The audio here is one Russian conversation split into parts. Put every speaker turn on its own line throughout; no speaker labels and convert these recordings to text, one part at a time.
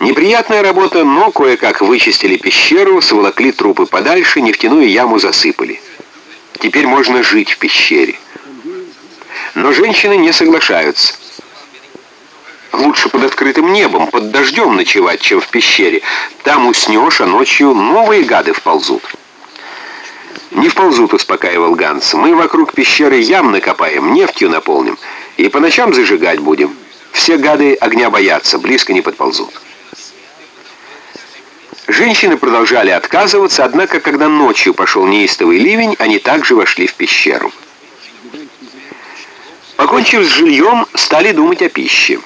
Неприятная работа, но кое-как вычистили пещеру, сволокли трупы подальше, нефтяную яму засыпали. Теперь можно жить в пещере. Но женщины не соглашаются. Лучше под открытым небом, под дождем ночевать, чем в пещере. Там уснешь, а ночью новые гады вползут. «Не вползут», — успокаивал Ганс. «Мы вокруг пещеры ям накопаем, нефтью наполним, и по ночам зажигать будем. Все гады огня боятся, близко не подползут». Женщины продолжали отказываться, однако, когда ночью пошел неистовый ливень, они также вошли в пещеру. Покончив с жильем, стали думать о пище.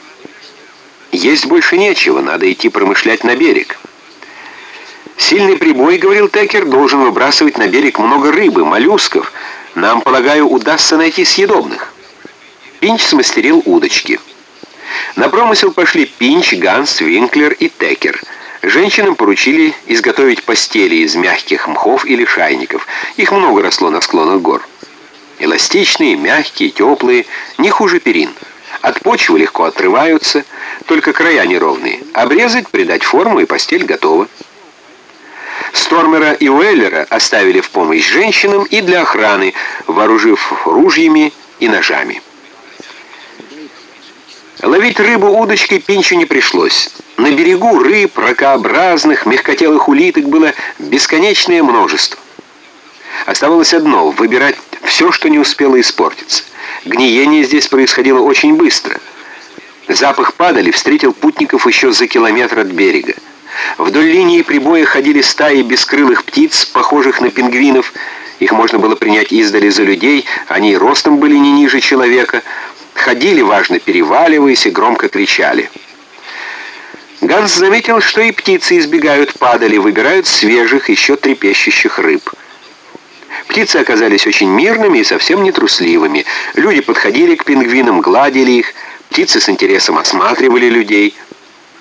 Есть больше нечего, надо идти промышлять на берег. Сильный прибой, говорил Текер, должен выбрасывать на берег много рыбы, моллюсков. Нам, полагаю, удастся найти съедобных. Пинч смастерил удочки. На промысел пошли Пинч, Ганс, Винклер и Текер – Женщинам поручили изготовить постели из мягких мхов или шайников. Их много росло на склонах гор. Эластичные, мягкие, теплые, не хуже перин. От почвы легко отрываются, только края неровные. Обрезать, придать форму, и постель готова. Стормера и Уэллера оставили в помощь женщинам и для охраны, вооружив ружьями и ножами. Ловить рыбу удочкой Пинчу не пришлось. На берегу рыб, ракообразных, мягкотелых улиток было бесконечное множество. Оставалось одно — выбирать все, что не успело испортиться. Гниение здесь происходило очень быстро. Запах падали встретил путников еще за километр от берега. Вдоль линии прибоя ходили стаи бескрылых птиц, похожих на пингвинов. Их можно было принять издали за людей, они ростом были не ниже человека — ходили, важно переваливаясь, и громко кричали. Ганс заметил, что и птицы избегают падали, выбирают свежих, еще трепещущих рыб. Птицы оказались очень мирными и совсем не трусливыми. Люди подходили к пингвинам, гладили их, птицы с интересом осматривали людей.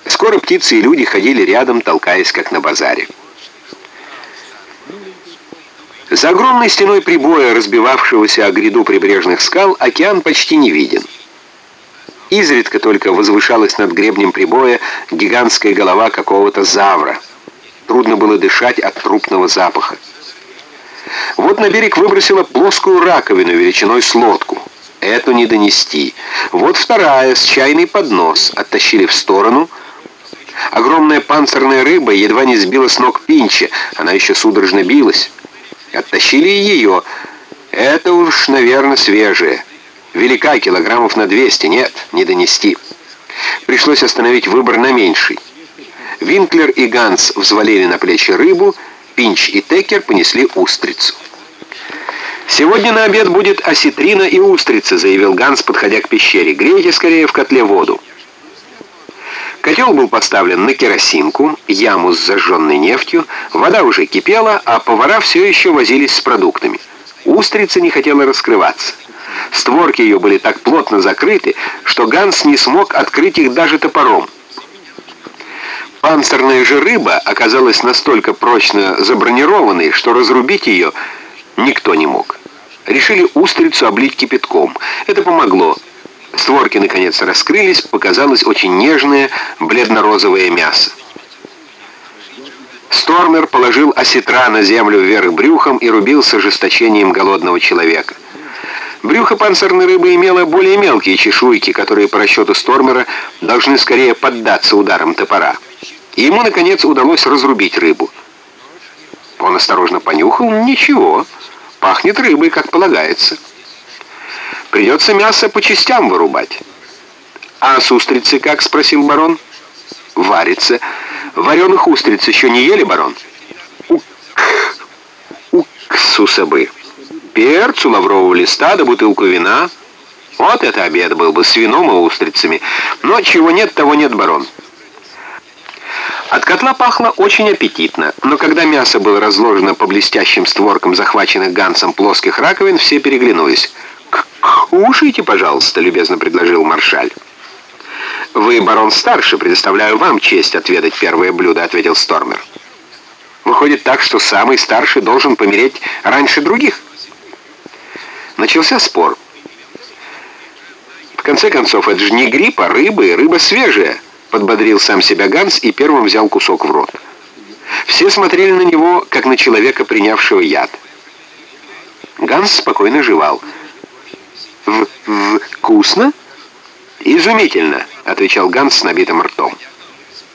Скоро птицы и люди ходили рядом, толкаясь, как на базаре. За огромной стеной прибоя, разбивавшегося о гряду прибрежных скал, океан почти не виден. Изредка только возвышалась над гребнем прибоя гигантская голова какого-то завра. Трудно было дышать от трупного запаха. Вот на берег выбросила плоскую раковину величиной с лодку. Эту не донести. Вот вторая, с чайный поднос. Оттащили в сторону. Огромная панцирная рыба едва не сбила с ног Пинча. Она еще судорожно билась. Оттащили и ее. Это уж, наверное, свежее. Велика килограммов на 200. Нет, не донести. Пришлось остановить выбор на меньший. Винклер и Ганс взвалили на плечи рыбу, Пинч и Текер понесли устрицу. «Сегодня на обед будет осетрина и устрица», — заявил Ганс, подходя к пещере. «Грейте скорее в котле воду». Котел был поставлен на керосинку, яму с зажженной нефтью, вода уже кипела, а повара все еще возились с продуктами. Устрица не хотела раскрываться. Створки ее были так плотно закрыты, что Ганс не смог открыть их даже топором. Панцирная же рыба оказалась настолько прочно забронированной, что разрубить ее никто не мог. Решили устрицу облить кипятком. Это помогло. Створки, наконец, раскрылись, показалось очень нежное бледно-розовое мясо. Стормер положил осетра на землю вверх брюхом и рубил с ожесточением голодного человека. Брюхо панцирной рыбы имело более мелкие чешуйки, которые по расчету Стормера должны скорее поддаться ударам топора. И ему, наконец, удалось разрубить рыбу. Он осторожно понюхал. Ничего, пахнет рыбой, как полагается. Придется мясо по частям вырубать. А с устрицы как? Спросил барон. Варится. Вареных устриц еще не ели, барон? Ук, уксуса бы. Перцу, лаврового листа да бутылку вина. Вот это обед был бы с вином и устрицами. Но чего нет, того нет, барон. От котла пахло очень аппетитно, но когда мясо было разложено по блестящим створкам захваченных Гансом плоских раковин, все переглянулись. «Кушайте, пожалуйста», — любезно предложил маршаль. «Вы, барон старший, предоставляю вам честь отведать первое блюдо», — ответил Стормер. «Выходит так, что самый старший должен помереть раньше других?» Начался спор. В конце концов, это же не грипп, а рыба, и рыба свежая. подбодрил сам себя Ганс и первым взял кусок в рот. Все смотрели на него, как на человека, принявшего яд. Ганс спокойно жевал. «В... в... вкусно?» «Изумительно», — отвечал Ганс с набитым ртом.